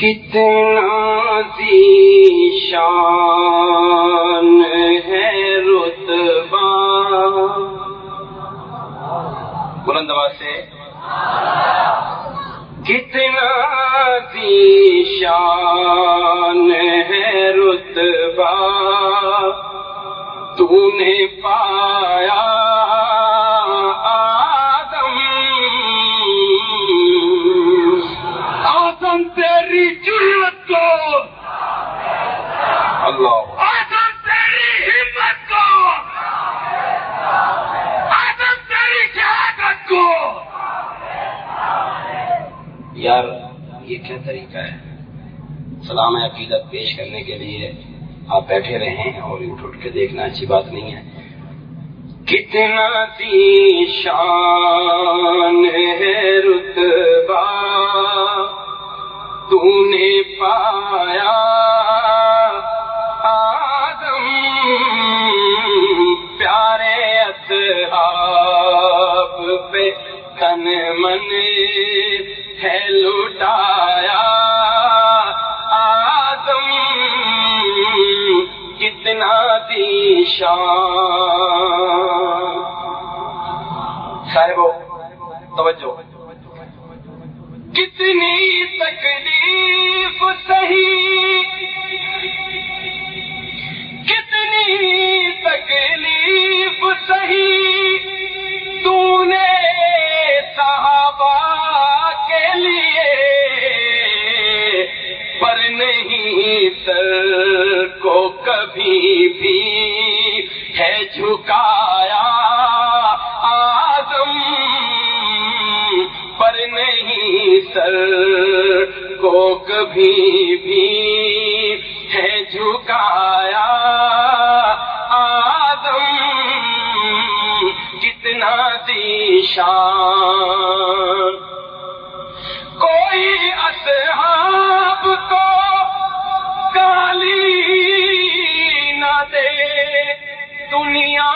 کتنا شان ہے رتبہ۔ بلند آواز سے۔ کتنا شان ہے رتبہ۔ تو نے پایا یار یہ کیا طریقہ ہے؟ سلام عقیدت پیش کرنے کے لیے آپ بیٹھے رہے اور اٹھ اٹھ کے دیکھنا اچھی بات نہیں ہے۔ کتنا تی شان ہے رتبہ تو نے پایا تن من ہے لوٹایا۔ آدم کتنا دیشان صاحب توجہ۔ کتنی تکلیف صحیح کتنی تکلیف صحیح نہیں سر کو کبھی بھی ہے جھکایا۔ آدم پر نہیں سر کو کبھی بھی ہے جھکایا۔ آدم کتنا دیشان کوئی اصحاب کو گالی نہ دے دنیا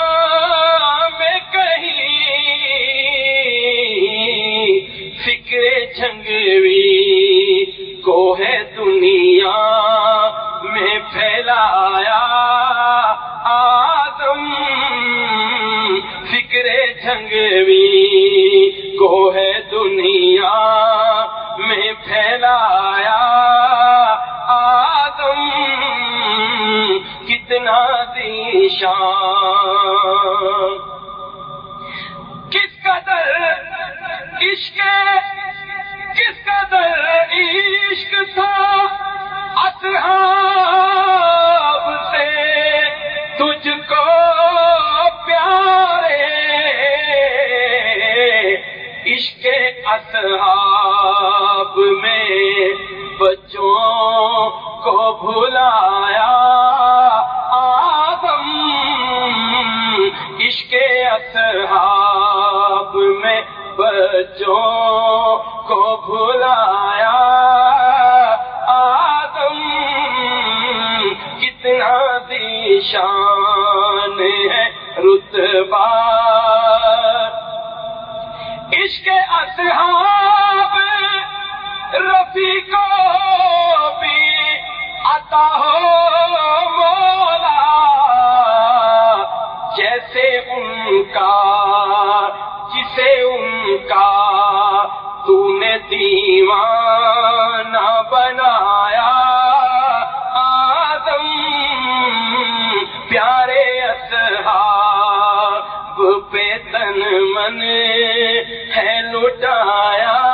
میں کہیں فکر جھنگوی کو ہے دنیا میں پھیلایا آدم۔ فکر جھنگوی کو ہے دنیا دیشان کس قدر عشق کس قدر عشق تھا؟ اصحاب سے تجھ کو پیارے، عشق اصحاب میں بچوں بچوں کو بھلایا۔ آدم، کتنا دیشان ہے رتبہ۔ عشق اصحاب رفیع کو بھی عطا ہو مولا، جیسے ان کا سے ان کا تو نے دیوانہ بنایا۔ آدم، پیارے اصحاب پہ تن من ہے لٹایا۔